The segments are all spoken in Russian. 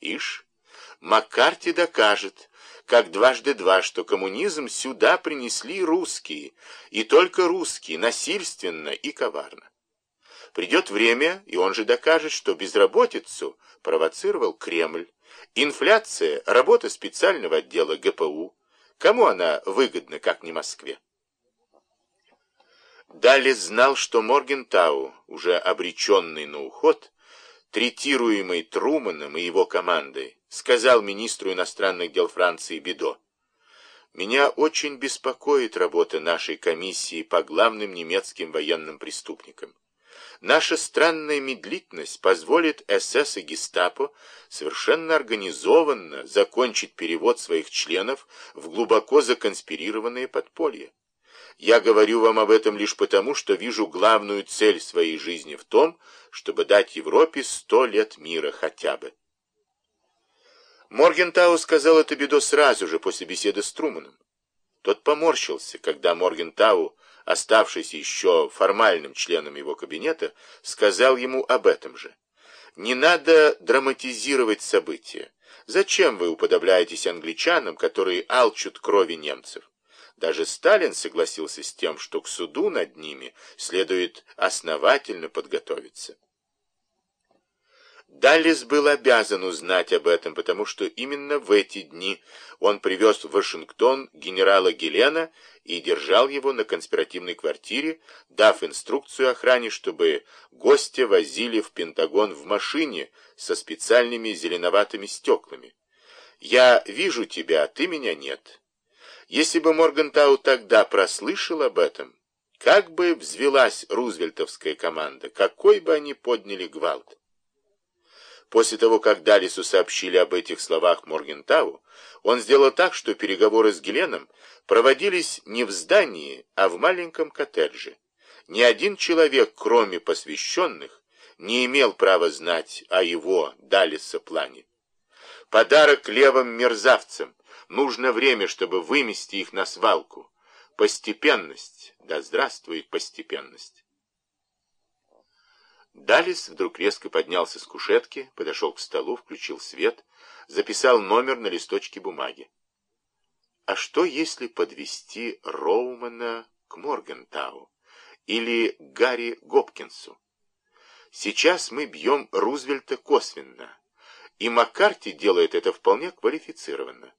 Ишь, Маккарти докажет, как дважды два, что коммунизм сюда принесли русские, и только русские, насильственно и коварно. Придет время, и он же докажет, что безработицу провоцировал Кремль, инфляция – работа специального отдела ГПУ. Кому она выгодна, как не Москве? Далее знал, что Моргентау, уже обреченный на уход, третируемый Труманом и его командой, сказал министру иностранных дел Франции Бидо, «Меня очень беспокоит работа нашей комиссии по главным немецким военным преступникам. Наша странная медлительность позволит СС и Гестапо совершенно организованно закончить перевод своих членов в глубоко законспирированные подполья. Я говорю вам об этом лишь потому, что вижу главную цель своей жизни в том, чтобы дать Европе сто лет мира хотя бы. Моргентау сказал это Бедо сразу же после беседы с Труманом. Тот поморщился, когда Моргентау, оставшийся еще формальным членом его кабинета, сказал ему об этом же. «Не надо драматизировать события. Зачем вы уподобляетесь англичанам, которые алчут крови немцев? Даже Сталин согласился с тем, что к суду над ними следует основательно подготовиться. Даллес был обязан узнать об этом, потому что именно в эти дни он привез в Вашингтон генерала Гелена и держал его на конспиративной квартире, дав инструкцию охране, чтобы гостя возили в Пентагон в машине со специальными зеленоватыми стеклами. «Я вижу тебя, а ты меня нет». Если бы Моргантау тогда прослышал об этом, как бы взвелась рузвельтовская команда, какой бы они подняли гвалт. После того, как Далису сообщили об этих словах Моргентау, он сделал так, что переговоры с Геленом проводились не в здании, а в маленьком коттедже. Ни один человек, кроме посвященных, не имел права знать о его, Далиса, плане. Подарок левым мерзавцам, Нужно время, чтобы вымести их на свалку. Постепенность. Да здравствует постепенность. Далис вдруг резко поднялся с кушетки, подошел к столу, включил свет, записал номер на листочке бумаги. А что, если подвести Роумана к Моргентау или Гарри Гопкинсу? Сейчас мы бьем Рузвельта косвенно, и Маккарти делает это вполне квалифицированно.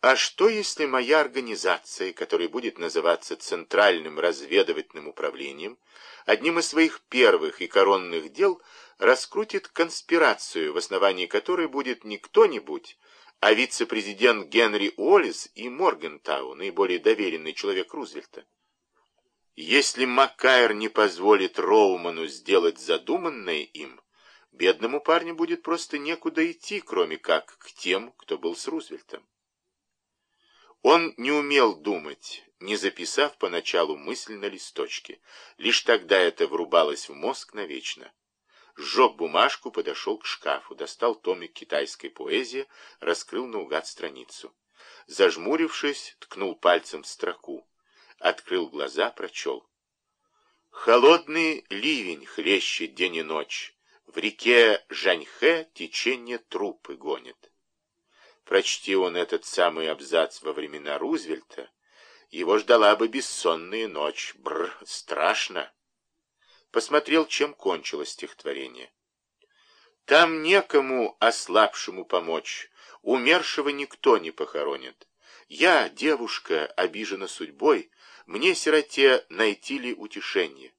А что, если моя организация, которая будет называться Центральным разведывательным управлением, одним из своих первых и коронных дел раскрутит конспирацию, в основании которой будет не кто-нибудь, а вице-президент Генри Уоллес и Моргентау, наиболее доверенный человек Рузвельта? Если Маккайр не позволит Роуману сделать задуманное им, бедному парню будет просто некуда идти, кроме как к тем, кто был с Рузвельтом. Он не умел думать, не записав поначалу мысль на листочке. Лишь тогда это врубалось в мозг навечно. Сжег бумажку, подошел к шкафу, достал томик китайской поэзии, раскрыл наугад страницу. Зажмурившись, ткнул пальцем в строку. Открыл глаза, прочел. Холодный ливень хлещет день и ночь. В реке Жаньхэ течение трупы гонит. Прочти он этот самый абзац во времена Рузвельта, его ждала бы бессонная ночь. Бр, страшно. Посмотрел, чем кончилось стихотворение. Там некому ослабшему помочь, умершего никто не похоронит. Я, девушка, обижена судьбой, мне, сироте, найти ли утешение?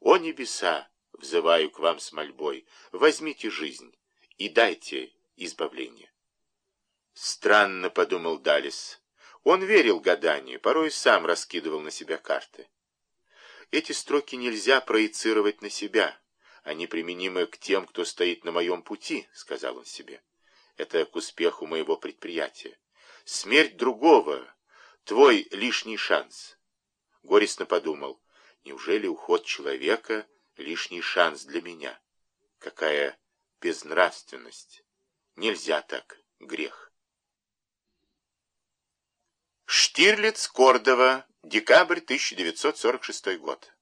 О небеса, взываю к вам с мольбой, возьмите жизнь и дайте избавление. Странно, подумал Далис. Он верил гаданию, порой сам раскидывал на себя карты. Эти строки нельзя проецировать на себя. Они применимы к тем, кто стоит на моем пути, сказал он себе. Это к успеху моего предприятия. Смерть другого, твой лишний шанс. Горестно подумал, неужели уход человека лишний шанс для меня? Какая безнравственность! Нельзя так, грех. Штирлиц, Кордова, декабрь 1946 год.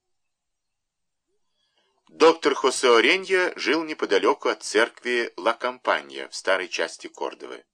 Доктор Хосе Оренья жил неподалеку от церкви Ла Кампанья в старой части Кордовы.